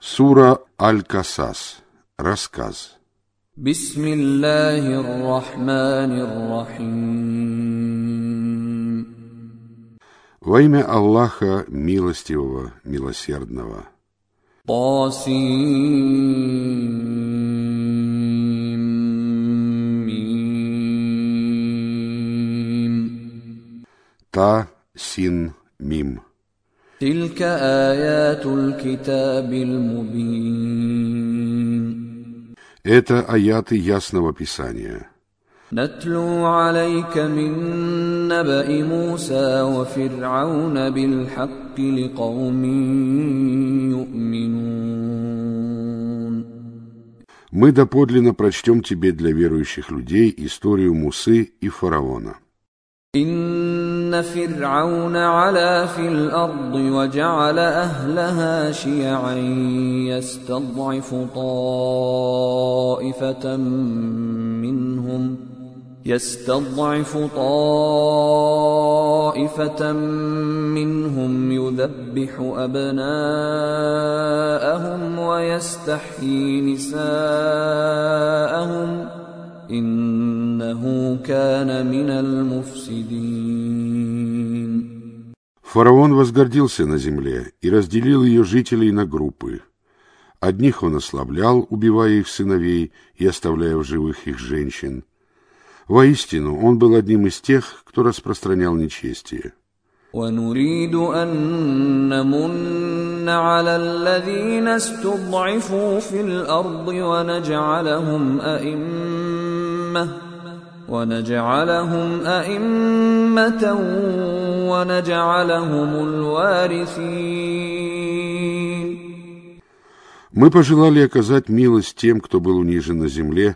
Сура Аль-Касас. Рассказ. В Во имя Аллаха, милостивого, милосердного. Та-син-мим. تلك آيات الكتاب المبين Это аяты ясного Писания. نتلو عليك من نبأ موسى وفرعون بالحق لقوم يؤمنون Мы доподлинно прочтем тебе для верующих людей историю Мусы и фараона. إن فرعون علا في الأرض وجعل أهلها شيعا يستضعف طائفة منهم يستضعف طائفة منهم يذبح أبناءهم ويستحيي نساءهم إنه كان من المفسدين Фараон возгордился на земле и разделил ее жителей на группы. Одних он ослаблял, убивая их сыновей и оставляя в живых их женщин. Воистину, он был одним из тех, кто распространял нечестие. ونريد أن نمن على الذين استضعفوا في الأرض ونجعلهم أئمة ونجعلهم أئمة ونجعلهم الوارثين Мы пожелали оказать милость тем, кто был унижен на земле,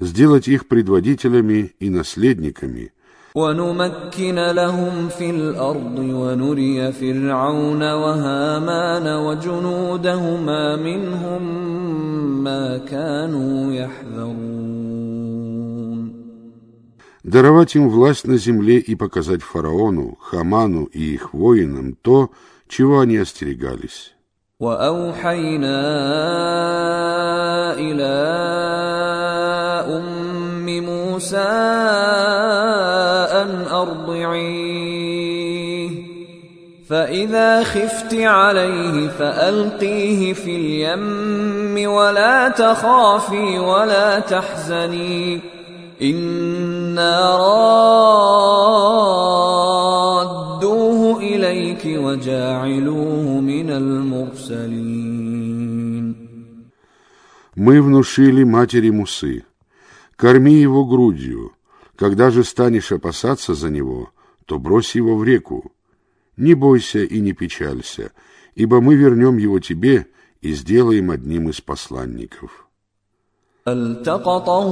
сделать их предводителями и наследниками, ونمكن لهم في الأرض ونري فرعون وهامان وجنودهما منهم ما كانوا يحذرون даровать им власть на земле и показать фараону, Хаману и их воинам то, чего они остерегались. وأوحينا إلى أم موسى أن أرضعيه فإذا خفت عليه فألقيه في اليم ولا تخافي ولا تحزني إنا رادوه إليك وجاعلوه من المرسلين Мы внушили матери Мусы, корми его грудью, когда же станешь опасаться за него, то брось его в реку. Не бойся и не печалься, ибо мы вернем его тебе и сделаем одним из посланников. التقطه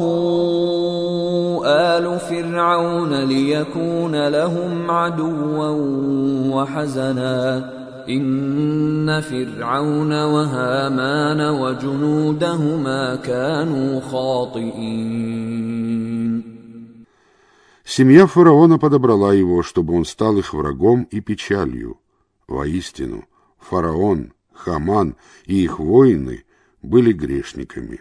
آل فرعون ليكون لهم عدوا وحزنا إن فرعون وهامان وجنودهما كانوا خاطئين Семья фараона подобрала его, чтобы он стал их врагом и печалью. Воистину, фараон, Хаман и их воины были грешниками.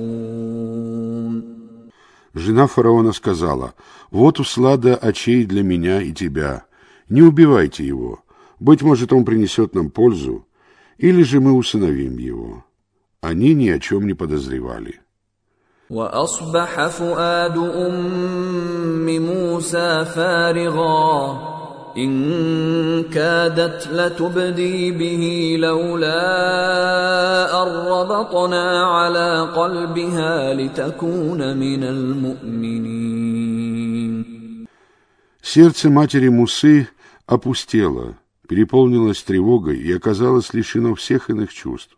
Жена фараона сказала, «Вот услада очей для меня и тебя. Не убивайте его. Быть может, он принесет нам пользу, или же мы усыновим его». Они ни о чем не подозревали. واصبح فؤاد ام موسى فارغا ان كادت لتبدي به لولا ان ربطنا على قلبها لتكون من المؤمنين Сердце матери Мусы опустело, переполнилось тревогой и оказалось лишено всех иных чувств.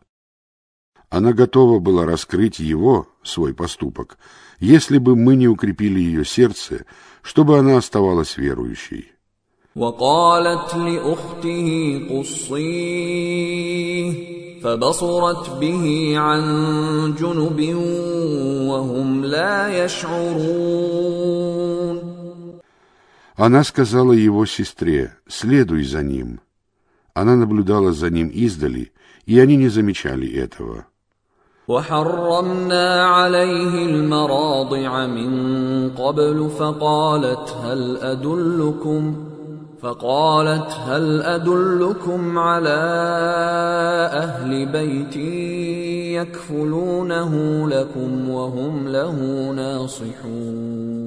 Она готова была раскрыть его, свой поступок, если бы мы не укрепили ее сердце, чтобы она оставалась верующей. وقالت لأخته قصيه فبصرت به عن جنب وهم لا يشعرون Она сказала его сестре, следуй за ним. Она наблюдала за ним издали, и они не замечали этого. وحرمنا عليه المراضع من قبل فقالت هل أدلكم فقالت هل أدلكم على أهل بيت يكفلونه لكم وهم له ناصحون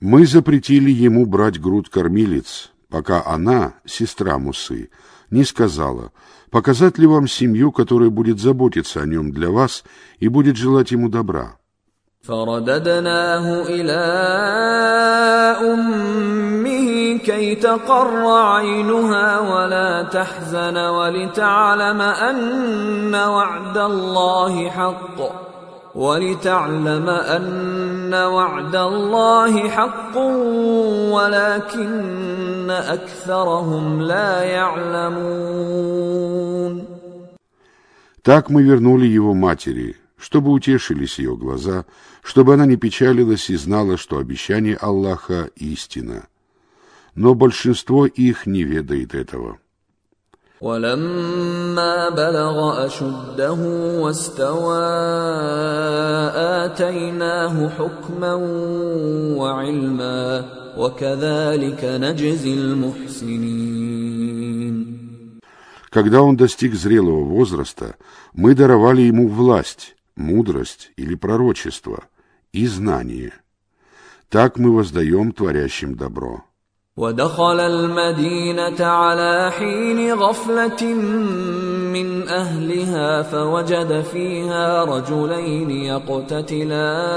Мы запретили ему брать груд кормилец, пока она, сестра Мусы, не сказала, показать ли вам семью, которая будет заботиться о нем для вас и будет желать ему добра. فرددناه إلى أمه كي تقر عينها ولا تحزن ولتعلم أن وعد الله حق ولتعلم ان وعد الله حق ولكن اكثرهم لا يعلمون Так мы вернули его матери, чтобы утешились ее глаза, чтобы она не печалилась и знала, что обещание Аллаха истина. Но большинство их не ведает этого. ولما بلغ اشده واستوى اتيناه حكما وعلما وكذلك نجزي المحسنين Когда он достиг зрелого возраста, мы даровали ему власть, мудрость или пророчество и знание. Так мы воздаем творящим добро. ودخل المدينة على حين غفلة من أهلها فوجد فيها رجلين يقتتلان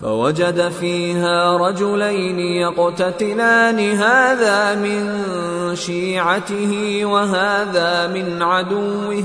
فوجد فيها رجلين يقتتلان هذا من شيعته وهذا من عدوه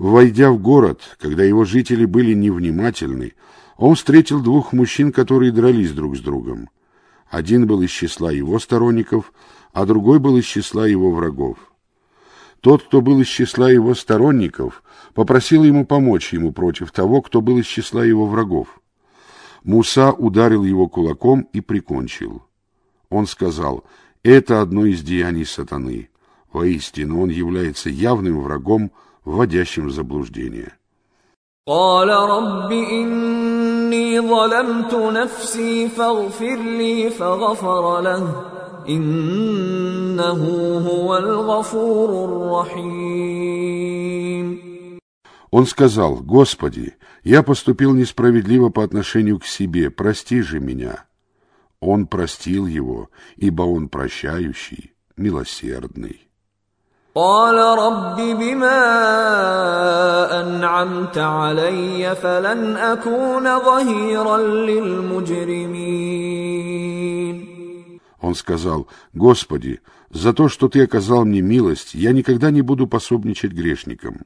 Войдя в город, когда его жители были невнимательны, он встретил двух мужчин, которые дрались друг с другом. Один был из числа его сторонников, а другой был из числа его врагов. Тот, кто был из числа его сторонников, попросил ему помочь ему против того, кто был из числа его врагов. Муса ударил его кулаком и прикончил. Он сказал, это одно из деяний сатаны. Воистину, он является явным врагом, вводящим в заблуждение. قال رب إني ظلمت نفسي فاغفر لي فغفر له إنه هو الغفور الرحيم Он сказал, «Господи, я поступил несправедливо по отношению к себе, прости же меня». Он простил его, ибо он прощающий, милосердный. قال رب بما انعمت علي فلن اكون ظهيرا للمجرمين Он сказал, «Господи, за то, что Ты оказал мне милость, я никогда не буду пособничать грешникам».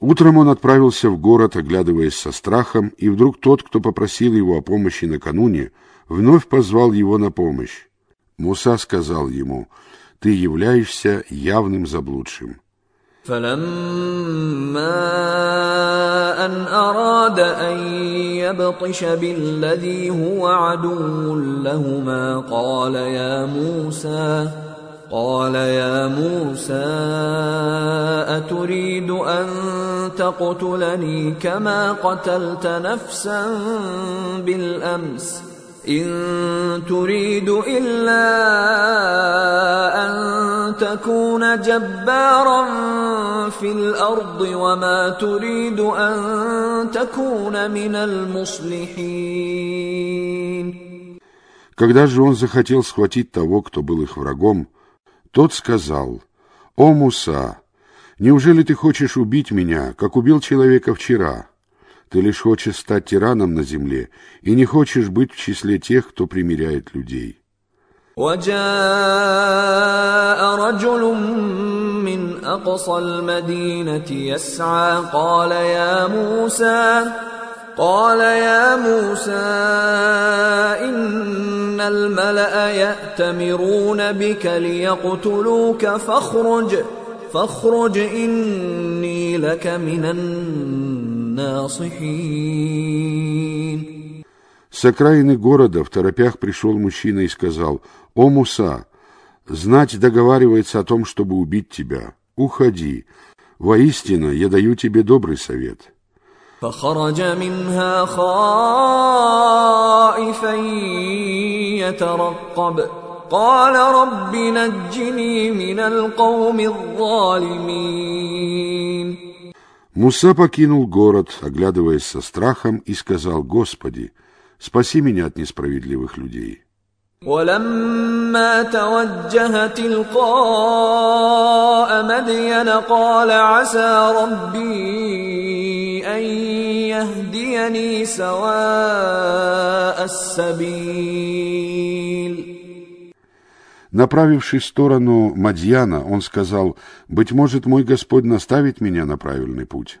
Утром он отправился в город, оглядываясь со страхом, и вдруг тот, кто попросил его о помощи накануне, вновь позвал его на помощь. Муса сказал ему, «Ты являешься явным заблудшим». فلما ان اراد ان يبطش بالذي هو عدو لهما قال يا موسى قال يا موسى اتريد ان تقتلني كما قتلت نفسا بالامس ان تريد الا ان تكون جبارا في الارض وما تريد ان تكون من المصلحين Когда же он захотел схватить того, кто был их врагом, тот сказал, «О, Муса, неужели ты хочешь убить меня, как убил человека вчера? Ты лишь хочешь стать тираном на земле и не хочешь быть в числе тех, кто примиряет людей». وجاء رجل من اقصى المدينه يسعى قال يا موسى قال يا موسى ان الملا ياتمرون بك ليقتلوك فاخرج فاخرج اني لك من الناصحين С окраины города в торопях пришел мужчина и сказал, «О, Муса, знать договаривается о том, чтобы убить тебя. Уходи. Воистину, я даю тебе добрый совет». فخرج منها خائفا يترقب قال رب نجني من القوم الظالمين Муса покинул город, оглядываясь со страхом, и сказал, «Господи, спаси меня от несправедливых людей». ولما توجه تلقاء مدين قال عسى ربي ان يهديني سواء السبيل Направившись в сторону Мадьяна, он сказал, «Быть может, мой Господь наставит меня на правильный путь».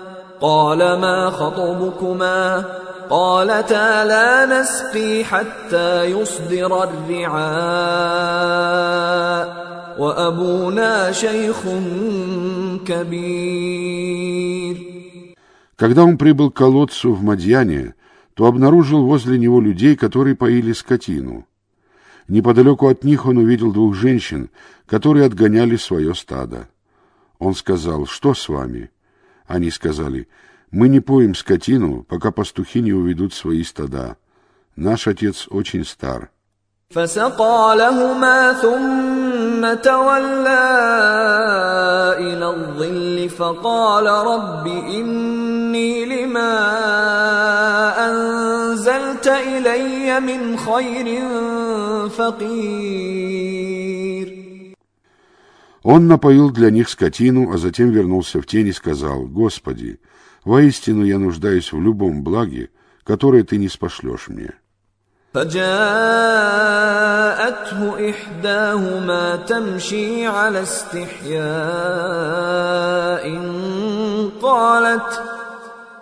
قال ما خطبكما قالتا لا نسقي حتى يصدر الرعاء وابونا شيخ كبير Когда он прибыл к колодцу в Мадьяне, то обнаружил возле него людей, которые поили скотину. Неподалеку от них он увидел двух женщин, которые отгоняли свое стадо. Он сказал, что с вами? Они сказали, мы не поим скотину, пока пастухи не уведут свои стада. Наш отец очень стар. فسقى لهما ثم تولى الى الظل فقال رب اني لما انزلت الي من خير فقير Он напоил для них скотину, а затем вернулся в тень и сказал, «Господи, воистину я нуждаюсь в любом благе, которое Ты не спошлешь мне». فجاءته احداهما تمشي على استحياء قالت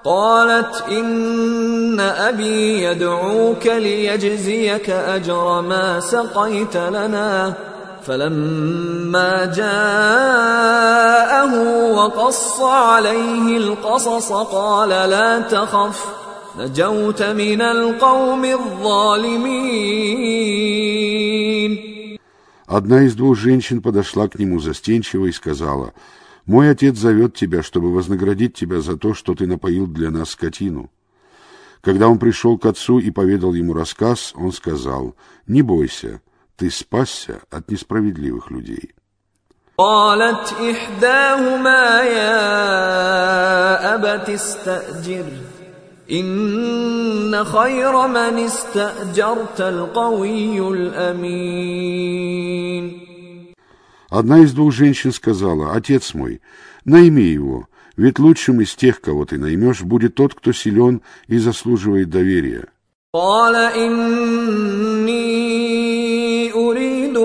قالت ان ابي يدعوك ليجزيك اجر ما سقيت لنا فلما جاءه وقص عليه القصص قال لا تخف نجوت من القوم الظالمين Одна из двух женщин подошла к нему застенчиво и сказала, «Мой отец зовет тебя, чтобы вознаградить тебя за то, что ты напоил для нас скотину». Когда он пришел к отцу и поведал ему рассказ, он сказал, «Не бойся, ты спасся от несправедливых людей». قالت إحداهما يا أبت استأجر إن خير من استأجرت القوي الأمين Одна из двух женщин сказала, «Отец мой, найми его, ведь лучшим из тех, кого ты наймешь, будет тот, кто силен и заслуживает доверия». قال إني أريد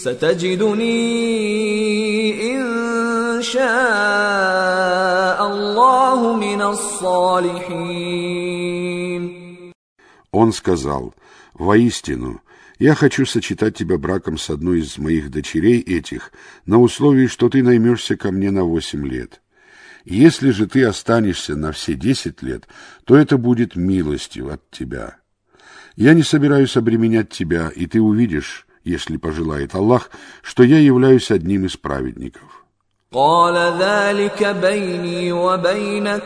ستجدني إن شاء الله من الصالحين Он сказал, «Воистину, я хочу сочетать тебя браком с одной из моих дочерей этих, на условии, что ты наймешься ко мне на восемь лет. Если же ты останешься на все десять лет, то это будет милостью от тебя. Я не собираюсь обременять тебя, и ты увидишь, если пожелает Аллах, что я являюсь одним из праведников». قال ذلك بيني وبينك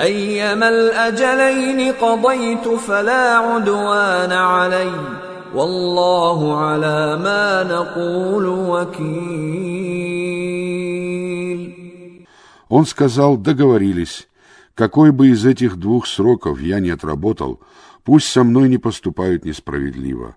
ايما الاجلين قضيت فلا عدوان علي والله على ما نقول وكيل Он сказал, договорились, какой бы из этих двух сроков я не отработал, пусть со мной не поступают несправедливо.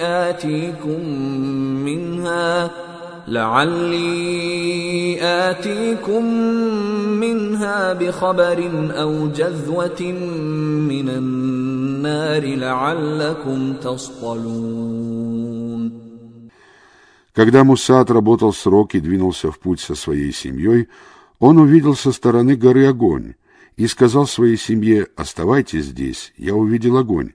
اتيكم منها لعلي آتيكم منها بخبر أو جذوة من النار لعلكم تصطلون Когда Муса отработал срок и двинулся в путь со своей семьей, он увидел со стороны горы огонь и сказал своей семье «Оставайтесь здесь, я увидел огонь.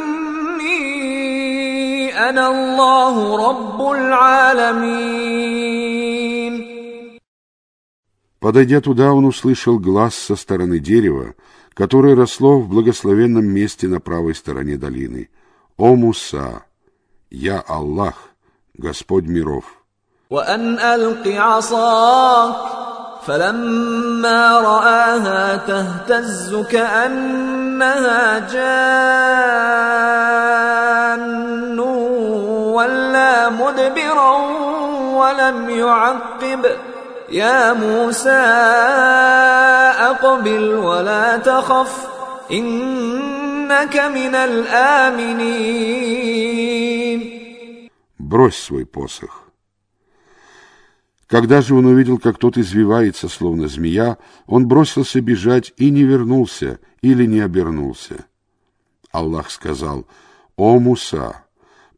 أنا الله رب العالمين Подойдя туда, он услышал глаз со стороны дерева, которое росло в благословенном месте на правой стороне долины. «О Муса! Я Аллах, Господь миров!» وأن ألق عصاك فلما رآها تهتز كأنها جان ولا مدبرا ولم يعقب يا موسى أقبل ولا تخف إنك من الآمنين брось свой посох. Когда же он увидел, как тот извивается, словно змея, он бросился бежать и не вернулся или не обернулся. Аллах сказал, «О, Муса,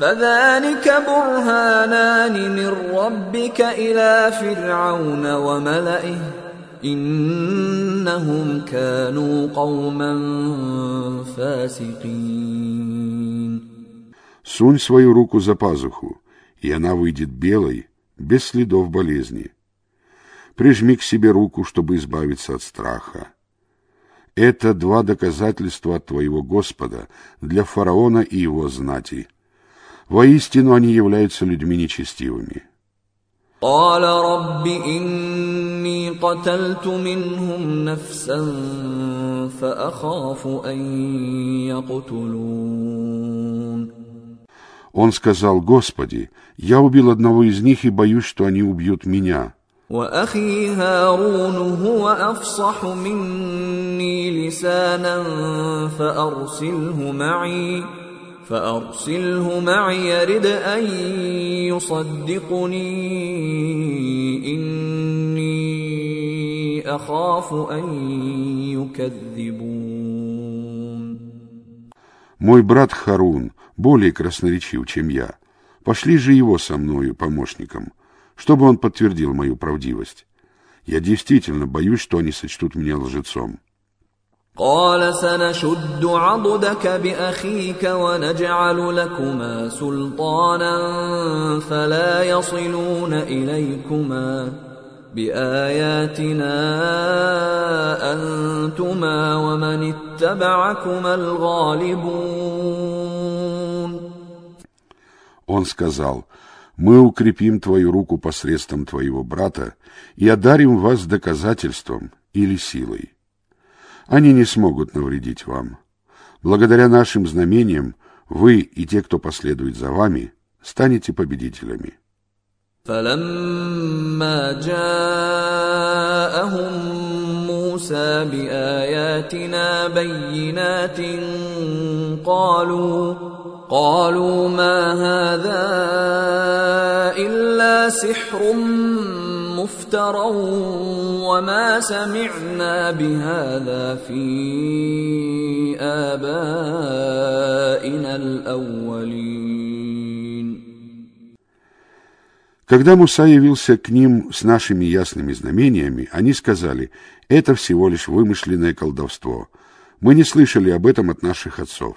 فذلك برهانان من ربك الى فرعون وملئه انهم كانوا قوما فاسقين Сунь свою руку за пазуху, и она выйдет белой, без следов болезни. Прижми к себе руку, чтобы избавиться от страха. Это два доказательства от твоего Господа для фараона и его знати. Воистину они являются людьми нечестивыми. قال رب اني قتلت منهم نفسا فاخاف ان يقتلون Он сказал, «Господи, я убил одного из них и боюсь, что они убьют меня». واخي هارون هو افصح مني لسانا فارسله معي فارسله معي يرد ان يصدقني اني اخاف ان يكذبون Мой брат Харун более красноречив, чем я. Пошли же его со мною помощником, чтобы он подтвердил мою правдивость. Я действительно боюсь, что они сочтут меня лжецом. قال سنشد عضدك باخيك ونجعل لكما سلطانا فلا يصلون اليكما باياتنا انتما ومن اتبعكما الغالبون Он сказал, «Мы укрепим твою руку посредством твоего брата и одарим вас доказательством или силой. Они не смогут навредить вам. Благодаря нашим знамениям вы и те, кто последует за вами, станете победителями». فلما جاءهم موسى باياتنا بينات قالوا قالوا ما هذا الا سحر مفترى وما سمعنا بهذا في ابائنا الاولين Когда Муса явился к ним с нашими ясными знамениями, они сказали, это всего лишь вымышленное колдовство. Мы не слышали об этом от наших отцов.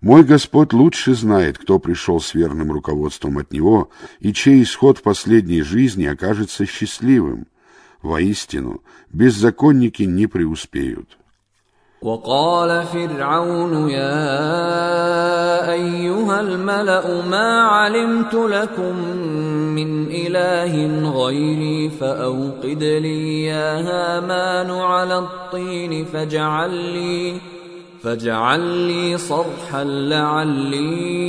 «Мой Господь лучше знает, кто пришел с верным руководством от Него, и чей исход в последней жизни окажется счастливым. Воистину, беззаконники не преуспеют». وقال فرعون يا ايها الملا ما علمت لكم من اله غيري فاوقد لي يا هامان على الطين فاجعل لي فاجعل لي صرحا لعلي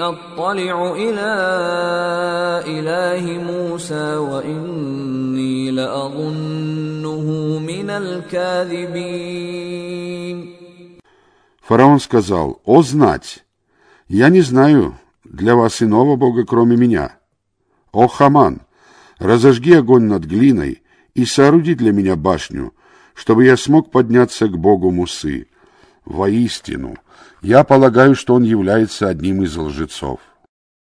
اطلع الى اله موسى واني لاظنه من الكاذبين Фараон сказал, «О, знать! Я не знаю для вас иного бога, кроме меня. О, Хаман, разожги огонь над глиной и сооруди для меня башню, чтобы я смог подняться к богу Мусы. Воистину, я полагаю, что он является одним из лжецов».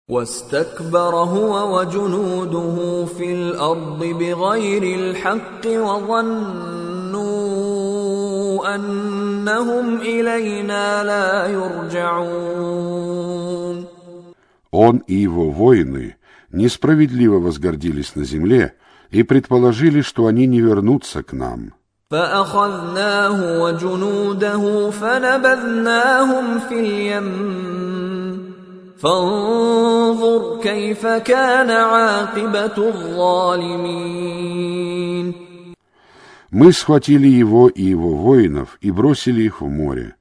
واستكبر هو وجنوده في الارض بغير الحق وظنوا انهم الينا لا يرجعون Он и его воины несправедливо возгордились на земле и предположили, что они не вернутся к нам. فاخذناه وجنوده فنبذناهم في اليم فانظر كيف كان عاقبه الظالمين Мы схватили его и его воинов и бросили их в море.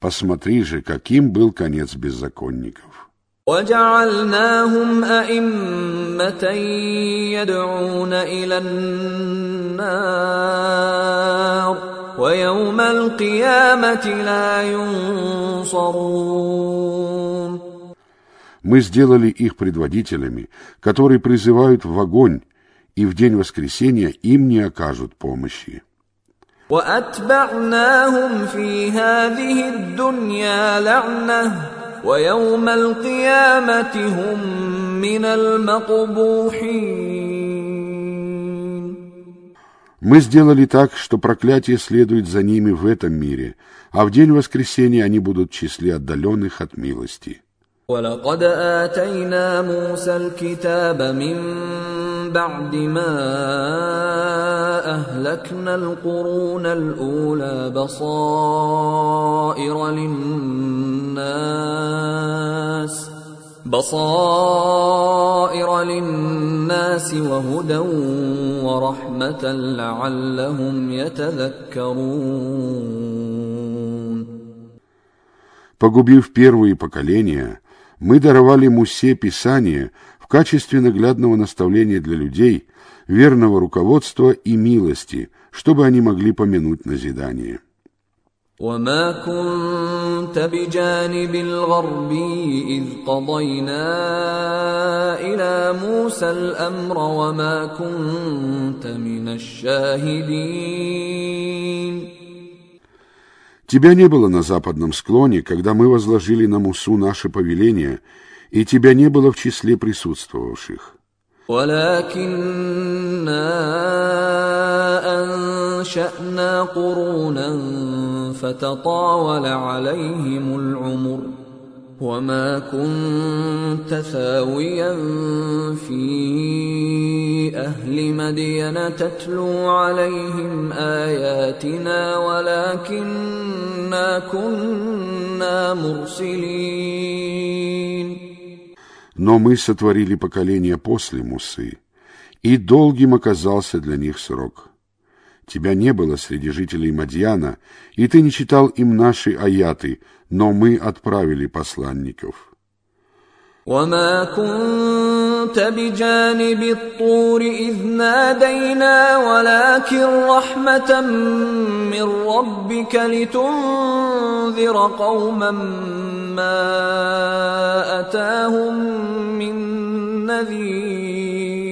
Посмотри же, каким был конец беззаконников. وجعلناهم ائمه يدعون الى النار ويوم القيامه لا ينصرون Мы сделали их предводителями, которые призывают в огонь, и в день воскресения им не окажут помощи. واتبعناهم في هذه الدنيا لعنه ويوم القيامه هم من المقبوحين Мы сделали так, что проклятие следует за ними в этом мире, а в день воскресения они будут в числе отдаленных от милости. ولقد اتينا موسى الكتاب من بعد ما اهلكنا القرون الاولى بصائر للناس بصائر للناس وهدى ورحمه لعلهم يتذكرون Погубив первые поколения, мы даровали Мусе Писание в качестве наглядного наставления для людей, верного руководства и милости, чтобы они могли помянуть назидание. وما كنت بجانب الغربي إذ قضينا إلى موسى الأمر وما كنت من الشاهدين Тебя не было на западном склоне, когда мы возложили на Мусу наше повеление, и тебя не было в числе присутствовавших. ولكننا أنشأنا قرونا فتطاول عليهم العمر وما كنت ثاويا في اهل مدين تتلو عليهم اياتنا ولكنا كنا مرسلين Но мы сотворили поколение после Мусы, и долгим оказался для них срок. Тебя не было среди жителей Мадьяна, и ты не читал им наши аяты, но мы отправили посланников. وما كنت بجانب الطور إذ نادينا ولكن رحمة من ربك لتنذر قوما ما أتاهم من نذير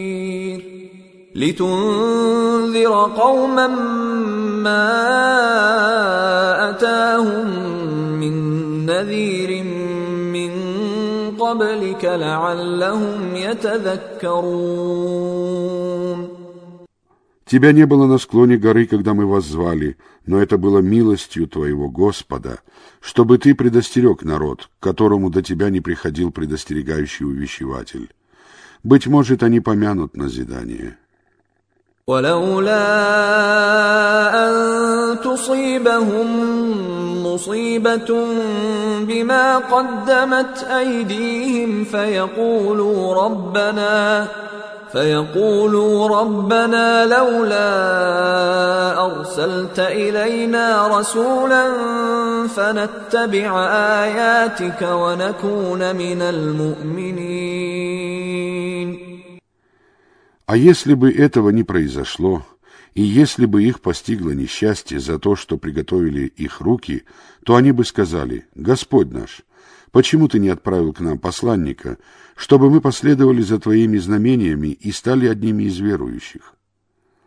لتنذر قوما ما أتاهم من نذير قبلك لعلهم يتذكرون Тебя не было на склоне горы, когда мы вас звали, но это было милостью твоего Господа, чтобы ты предостерег народ, к которому до тебя не приходил предостерегающий увещеватель. Быть может, они помянут назидание. ولولا أن تصيبهم مصيبة بما قدمت أيديهم فيقولوا ربنا فيقولوا ربنا لولا أرسلت إلينا رسولا فنتبع آياتك ونكون من المؤمنين А если бы этого не произошло, и если бы их постигло несчастье за то, что приготовили их руки, то они бы сказали, «Господь наш, почему ты не отправил к нам посланника, чтобы мы последовали за твоими знамениями и стали одними из верующих?»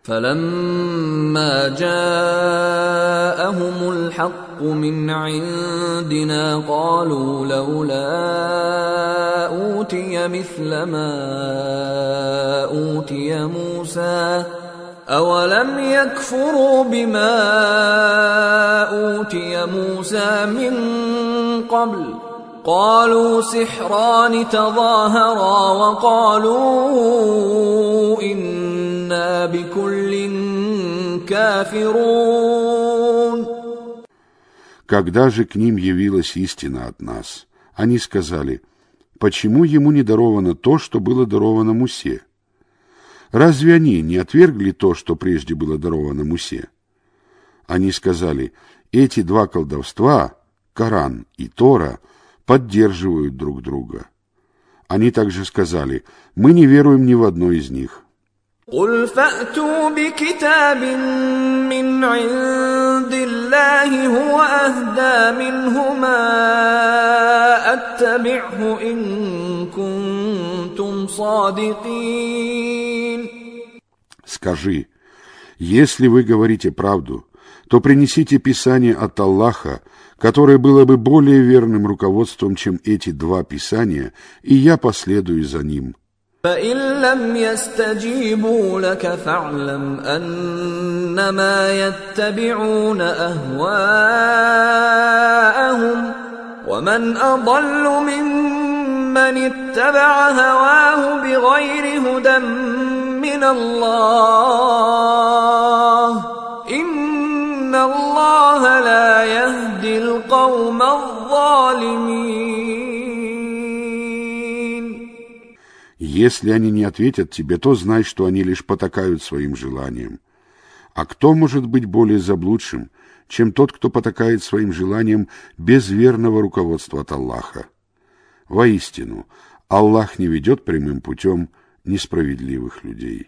فلما جاءهم الحق من عندنا قالوا لولا اوتي مثل ما اوتي موسى اولم يكفروا بما اوتي موسى من قبل قالوا سحران تظاهرا وقالوا انا بكل كافرون Когда же к ним явилась истина от нас, они сказали, почему ему не даровано то, что было даровано Мусе? Разве они не отвергли то, что прежде было даровано Мусе? Они сказали, эти два колдовства, Коран и Тора, поддерживают друг друга. Они также сказали, мы не веруем ни в одно из них. قل فاتوا بكتاب من عند الله هو اهدى منهما اتبعه ان كنتم صادقين Скажи, если вы говорите правду, то принесите Писание от Аллаха, которое было бы более верным руководством, чем эти два Писания, и я последую за ним. فإن لم يستجيبوا لك فاعلم أنما يتبعون أهواءهم ومن أضل ممن اتبع هواه بغير هدى من من الله ان الله لا يهدي القوم الظالمين Если они не ответят тебе, то знай, что они лишь потакают своим желаниям. А кто может быть более заблудшим, чем тот, кто потакает своим желаниям без верного руководства от Аллаха? Воистину, Аллах не ведет прямым путем несправедливых людей.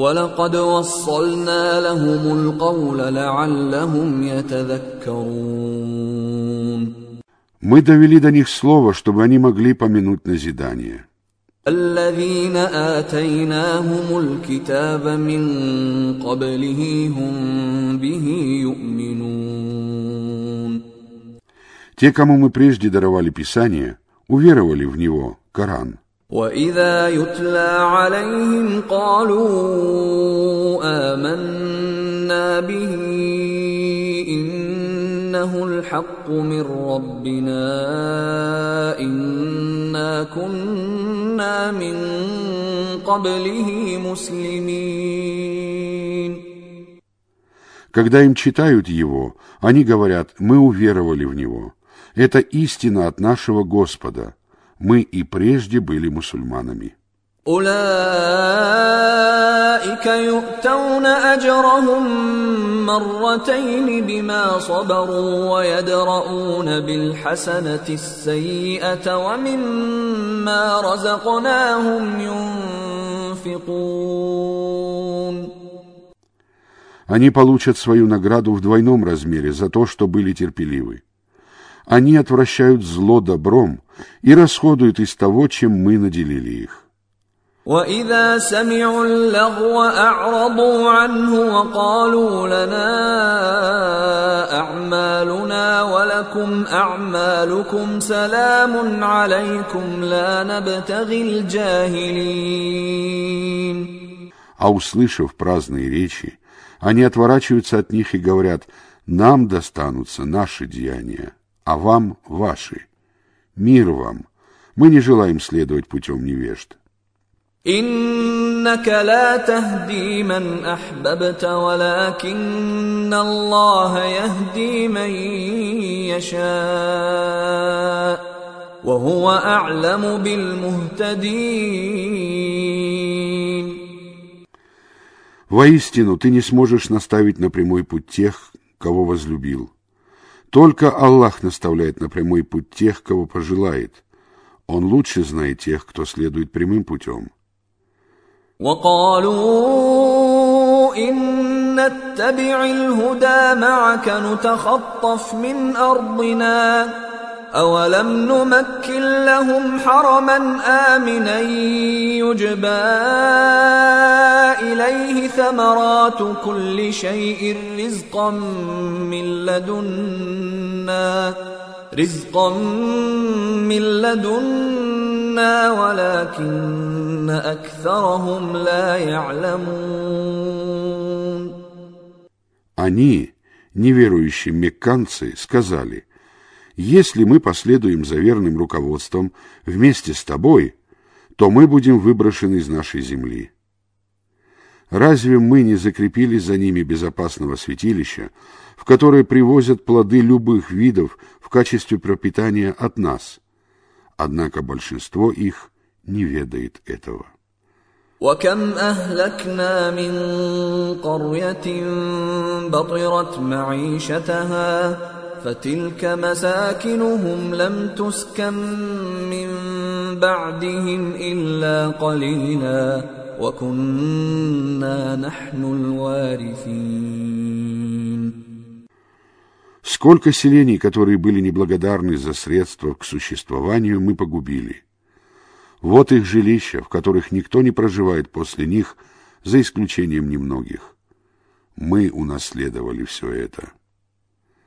ولقد وصلنا لهم القول لعلهم يتذكرون Мы довели до них слово, чтобы они могли помянуть назидание. الذين آتيناهم الكتاب من قبله هم به يؤمنون Те, кому мы прежде даровали Писание, уверовали в него, Коран. واذا يتلى عليهم قالوا امنا به انه الحق من ربنا انا كنا من قبله مسلمين Когда им читают его, они говорят, мы уверовали в него. Это истина от нашего Господа. Мы и прежде были мусульманами. اولئك يؤتون اجرهم مرتين بما صبروا ويدرؤون بالحسنه السيئه ومما رزقناهم ينفقون Они получат свою награду в двойном размере за то, что были терпеливы. Они отвращают зло добром и расходуют из того, чем мы наделили их. واذا سمعوا اللغو اعرضوا عنه وقالوا لنا اعمالنا ولكم اعمالكم سلام عليكم لا نبتغي الجاهلين А услышав праздные речи, они отворачиваются от них и говорят, нам достанутся наши деяния, а вам ваши. Мир вам. Мы не желаем следовать путем невежд. انك لا تهدي من احببت ولكن الله يهدي من يشاء وهو اعلم بالمهتدين Воистину, ты не сможешь наставить на прямой путь тех, кого возлюбил. Только Аллах наставляет на прямой путь тех, кого пожелает. Он лучше знает тех, кто следует прямым путем. وقالوا ان نتبع الهدى معك نتخطف من ارضنا اولم نمكن لهم حرما امنا يجبى اليه ثمرات كل شيء رزقا من لدنا رزقا من لدنا ولكن اكثرهم لا يعلمون Они, неверующие мекканцы, сказали, «Если мы последуем за верным руководством вместе с тобой, то мы будем выброшены из нашей земли». Разве мы не закрепили за ними безопасного святилища, в которое привозят плоды любых видов в качестве пропитания от нас? Однако большинство их не ведает этого. وكم اهلكنا من قريه بطرت معيشتها فتلك مساكنهم لم تسكن من بعدهم الا قليلا وكنا نحن الوارثين Сколько селений, которые были неблагодарны за средства к существованию, мы погубили. Вот их жилища, в которых никто не проживает после них, за исключением немногих. Мы унаследовали все это.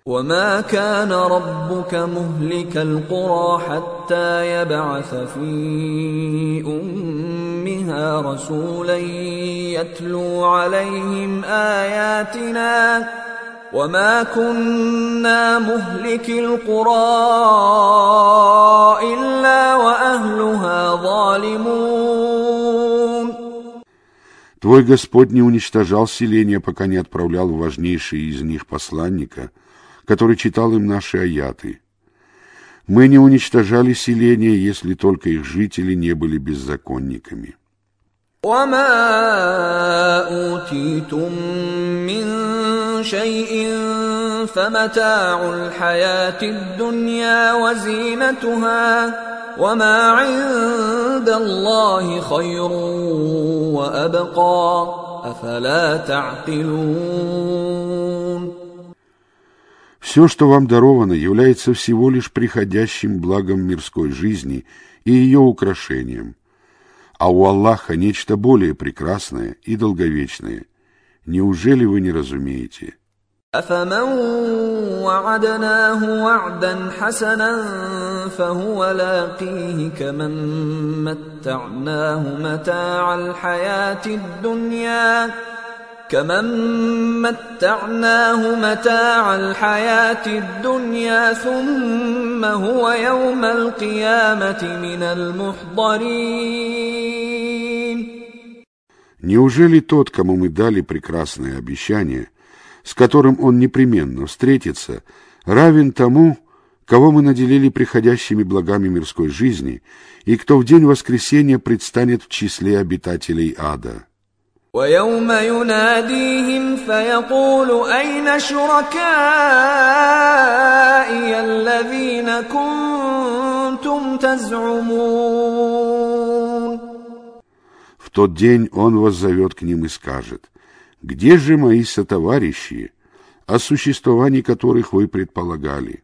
وما كان ربك مهلك القرى حتى يبعث في امها رسولا يتلو عليهم اياتنا وما كنا مهلك القرى الا واهلها ظالمون Твой Господь не уничтожал селения, пока не отправлял важнейшие из них посланника, который читал им наши аяты. Мы не уничтожали селения, если только их жители не были беззаконниками. وما اوتيتم من شيء فمتاع الحياه الدنيا وزينتها وما عند الله خير وابقى افلا تعقلون Все, что вам даровано, является всего лишь приходящим благом мирской жизни и ее украшением – а у Аллаха нечто более прекрасное и долговечное. Неужели вы не разумеете? أفمن وعدناه وعدا حسنا فهو لاقيه كمن متعناه متاع الحياة الدنيا كمن متعناه متاع الحياة الدنيا ثم هو يوم القيامة من المحضرين Неужели тот, кому мы дали прекрасное обещание, с которым он непременно встретится, равен тому, кого мы наделили приходящими благами мирской жизни, и кто в день воскресения предстанет в числе обитателей ада? ويوم يناديهم فيقول أين شركائي الذين كنتم تزعمون В тот день он воззовет к ним и скажет, «Где же мои сотоварищи, о существовании которых вы предполагали?»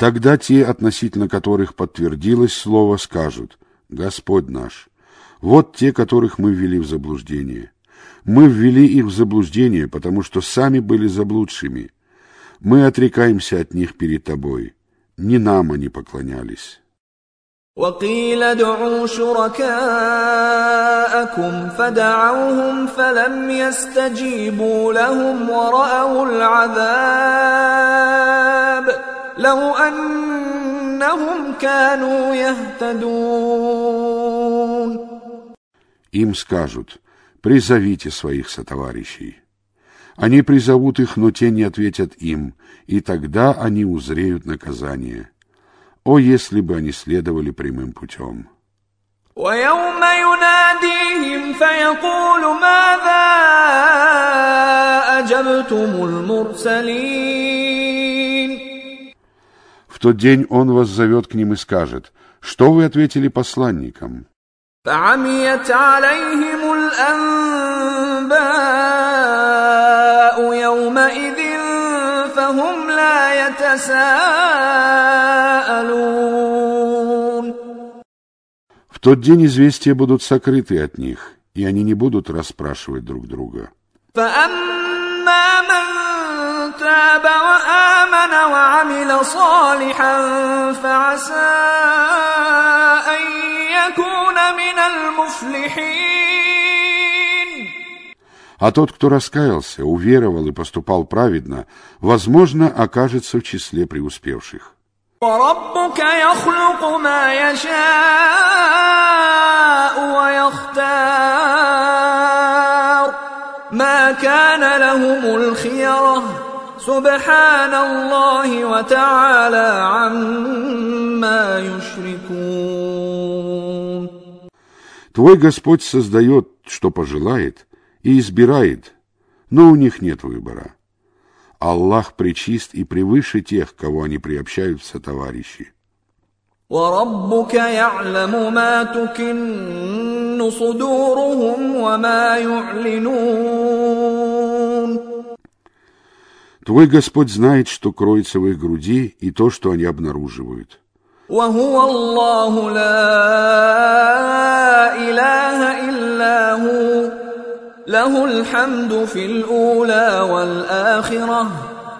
Тогда те, относительно которых подтвердилось слово, скажут, «Господь наш, вот те, которых мы ввели в заблуждение. Мы ввели их в заблуждение, потому что сами были заблудшими. Мы отрекаемся от них перед Тобой. Не нам они поклонялись». وقيل ادعوا شركاءكم فدعوهم فلم يستجيبوا لهم ورأوا العذاب لو أنهم كانوا يهتدون Им скажут, призовите своих сотоварищей. Они призовут их, но те не ответят им, и тогда они узреют наказание. О, если бы они следовали прямым путем! ويوم يناديهم فيقول ماذا أجبتم المرسلين В тот день он вас зовет к ним и скажет, что вы ответили посланникам? فعميت عليهم الأنباء يومئذ فهم لا يتساءلون В тот день известия будут сокрыты от них, и они не будут расспрашивать друг друга. فأما من تاب وآمن وعمل صالحا فعسى أن يكون من المفلحين А тот, кто раскаялся, уверовал и поступал праведно, возможно, окажется в числе преуспевших. وربك يخلق ما يشاء ويختار ما كان لهم الخيره سبحان الله وتعالى عما يشركون Твой Господь создает, что пожелает, и избирает, но у них нет выбора. Аллах пречист и превыше тех, кого они приобщают в сотоварищи. وربك يعلم ما تكن صدورهم وما يعلنون Твой Господь знает, что кроется в их груди, и то, что они обнаруживают. وهو الله لا اله الا هو له الحمد في الأولى والآخرة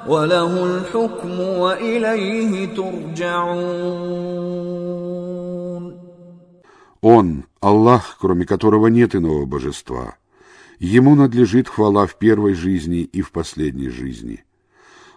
وله الحكم وإليه ترجعون Он, Аллах, кроме которого нет иного божества. Ему надлежит хвала в первой жизни и в последней жизни.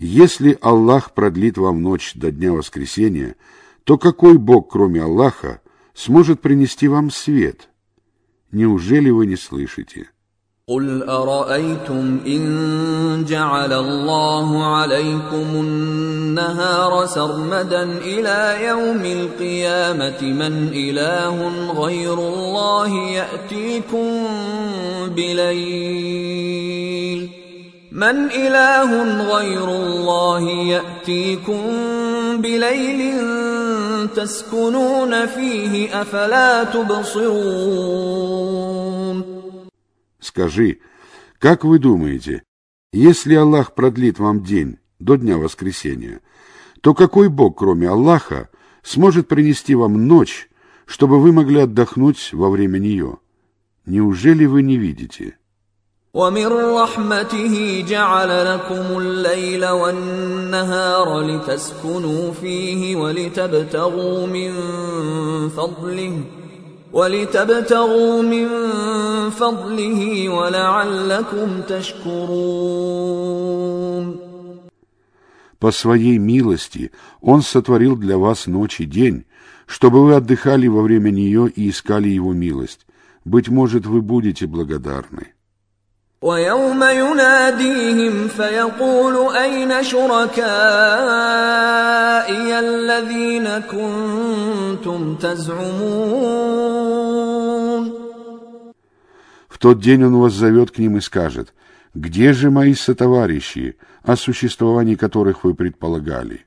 если Аллах продлит вам ночь до дня воскресения, то какой Бог, кроме Аллаха, сможет принести вам свет? Неужели вы не слышите? قل أرأيتم إن جعل الله عليكم النهار سرمدا إلى يوم القيامة من إله غير الله يأتيكم بليل من إله غير الله يأتيكم بليل تسكنون فيه أفلا تبصرون Скажи, как вы думаете, если Аллах продлит вам день до дня воскресения, то какой Бог, кроме Аллаха, сможет принести вам ночь, чтобы вы могли отдохнуть во время нее? Неужели вы не видите? ومن رحمته جعل لكم الليل والنهار لتسكنوا فيه ولتبتغوا من فضله ولتبتغوا من فضله ولعلكم تشكرون По своей милости Он сотворил для вас ночь и день, чтобы вы отдыхали во время нее и искали Его милость. Быть может, вы будете благодарны. ويوم يناديهم فيقول أين شركائي الذين كنتم تزعمون В тот день Он вас зовет к ним и скажет, «Где же мои сотоварищи, о существовании которых вы предполагали?»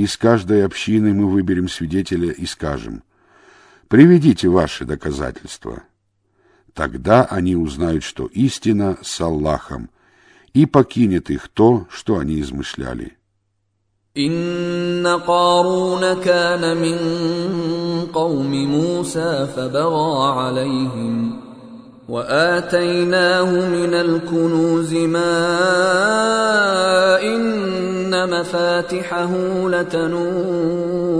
Из каждой общины мы выберем свидетеля и скажем, «Приведите ваши доказательства». Тогда они узнают, что истина с Аллахом, и покинет их то, что они измышляли. إن قارون كان من قوم موسى فبغى عليهم وآتيناه من الكنوز ما إن مفاتحه لتنوء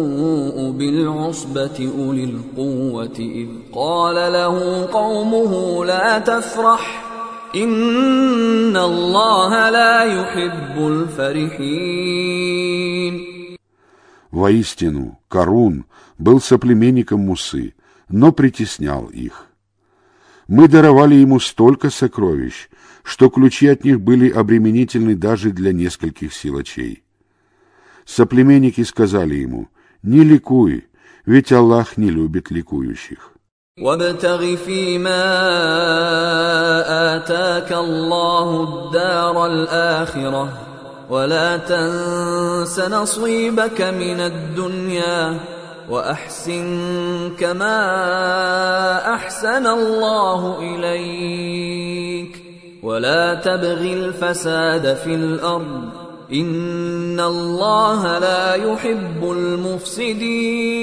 بالعصبة أولي القوة إذ قال له قومه لا تفرح إن الله لا يحب الفرحين Воистину, Карун был соплеменником Мусы, но притеснял их. Мы даровали ему столько сокровищ, что ключи от них были обременительны даже для нескольких силачей. Соплеменники сказали ему, «Не ликуй, ведь Аллах не любит ликующих». وابتغ فيما آتاك الله الدار الآخرة ولا تنس نصيبك من الدنيا وأحسن كما أحسن الله إليك ولا تبغ الفساد في الأرض إن الله لا يحب المفسدين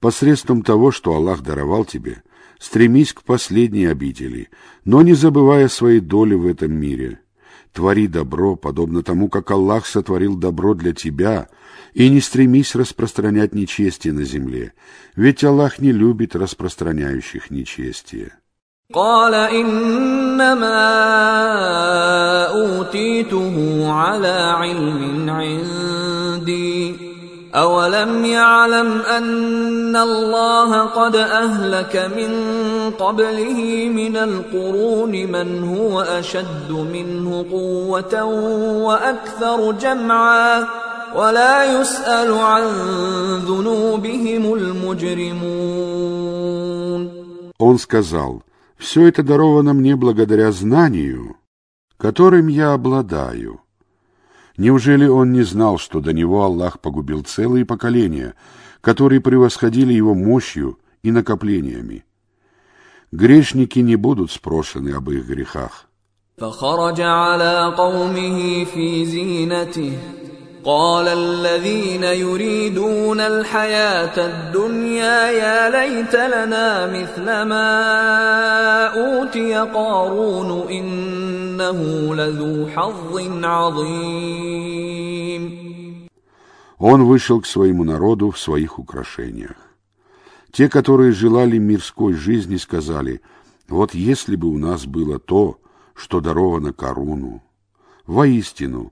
Посредством того, что Аллах даровал тебе, стремись к последней обители, но не забывая своей доли в этом мире. Твори добро, подобно тому, как Аллах сотворил добро для тебя, и не стремись распространять нечестие на земле, ведь Аллах не любит распространяющих нечестие. قال انما اوتيته على علم عندي اولم يعلم ان الله قد اهلك من قبله من القرون من هو اشد منه قوه واكثر جمعا ولا يسال عن ذنوبهم المجرمون Он сказал, «Все это даровано мне благодаря знанию, которым я обладаю». Неужели он не знал, что до него Аллах погубил целые поколения, которые превосходили его мощью и накоплениями? Грешники не будут спрошены об их грехах. فخرج على قومه في زينته قال الذين يريدون الحياة الدنيا يا ليت لنا مثل ما أوتي قارون إنه لذو حظ عظيم Он вышел к своему народу в своих украшениях. Те, которые желали мирской жизни, сказали, вот если бы у нас было то, что даровано Коруну, воистину,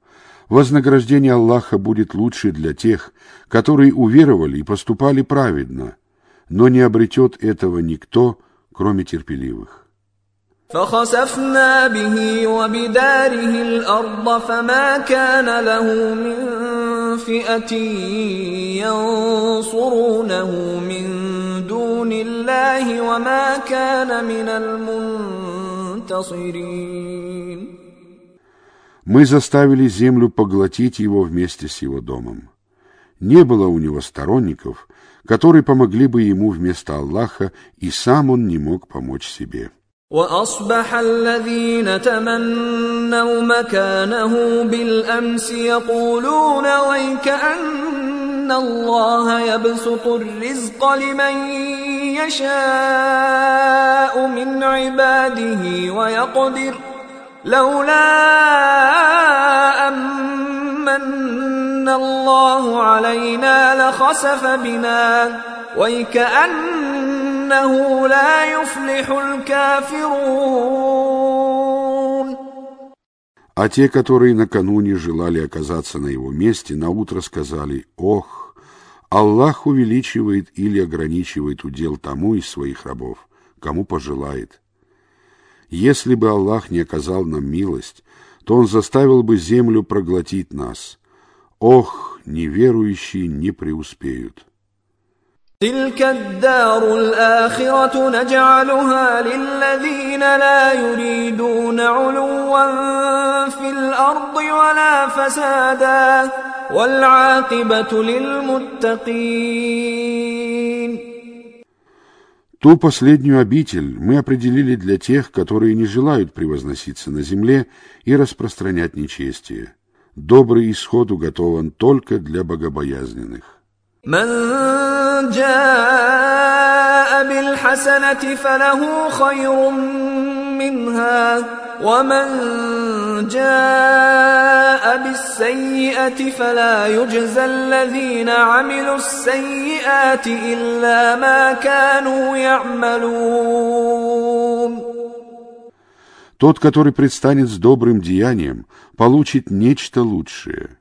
Вознаграждение Аллаха будет лучше для тех, которые уверовали и поступали праведно, но не обретет этого никто, кроме терпеливых». فخسفنا به وبداره الارض فما كان له من فئه ينصرونه من دون الله وما كان من المنتصرين Мы заставили землю поглотить его вместе с его домом. Не было у него сторонников, которые помогли бы ему вместо Аллаха, и сам он не мог помочь себе. واصبح الذين تمنوا مكانه بالامس يقولون ويكأن الله يبسط الرزق لمن يشاء من عباده ويقدر لولا أمن الله علينا لخسف بنا ويكأنه لا يفلح الكافرون А те, которые накануне желали оказаться на его месте, наутро сказали «Ох, Аллах увеличивает или ограничивает удел тому из своих рабов, кому пожелает». Если бы Аллах не оказал нам милость, то Он заставил бы землю проглотить нас. Ох, неверующие не преуспеют. تلك الدار الآخرة نجعلها للذين لا يريدون علوا في الأرض ولا فسادا والعاقبة للمتقين Ту последнюю обитель мы определили для тех, которые не желают превозноситься на земле и распространять нечестие. Добрый исход уготован только для богобоязненных. من جاء بالحسنة فله خير منها ومن جاء بالسيئة فلا يجزى الذين عملوا السيئات إلا ما كانوا يعملون Тот, который предстанет с добрым деянием, получит нечто лучшее.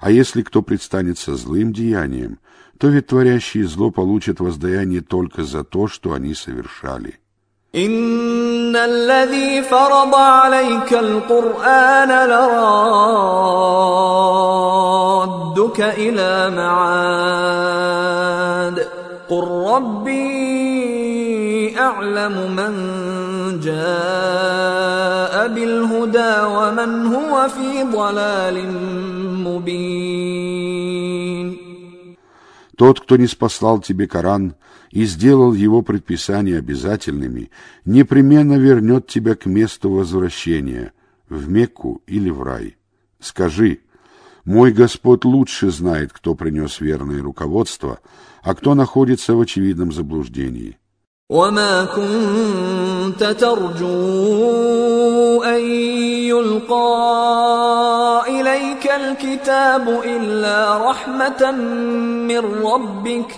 А если кто предстанет со злым деянием, то ведь творящие зло получат воздаяние только за то, что они совершали. إن الذي فرض عليك القرآن لرادك إلى معاد قل ربي أعلم من جاء بالهدى ومن هو في ضلال مبين Тот, кто не спаслал тебе Коран и сделал его предписания обязательными, непременно вернет тебя к месту возвращения, в Мекку или в рай. Скажи, Мой Господь лучше знает, кто принес верное руководство, а кто находится в очевидном заблуждении. وما كنت ترجو ان يلقى اليك الكتاب الا رحمه من ربك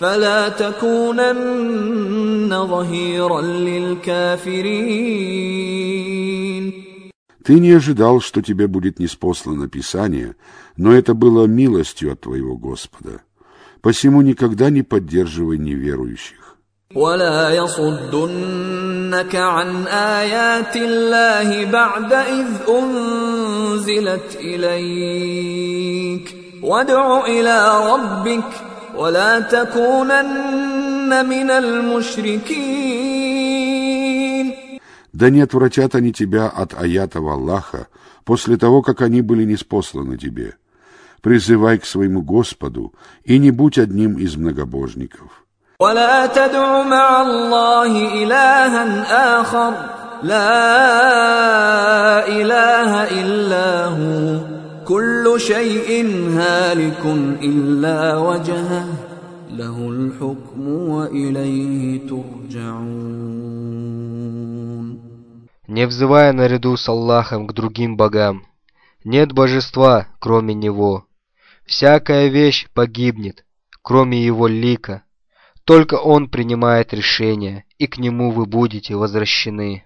فلا تكونن ظهيرا للكافرين Ты не ожидал, что тебе будет неспослано Писание, но это было милостью от твоего Господа. Посему никогда не поддерживай неверующих. ولا يصدنك عن ايات الله بعد اذ انزلت اليك وادع الى ربك ولا تكونن من المشركين Да не отвратят они тебя от аятов Аллаха после того, как они были неспосланы тебе. Призывай к своему Господу и не будь одним из многобожников. ولا تدع مع الله إلها آخر لا إله إلا هو كل شيء هالك إلا وجهه له الحكم وإليه ترجعون Не взывая наряду с Аллахом к другим богам, нет божества, кроме Него. Всякая вещь погибнет, кроме Его лика. Только Он принимает решения, и к Нему вы будете возвращены.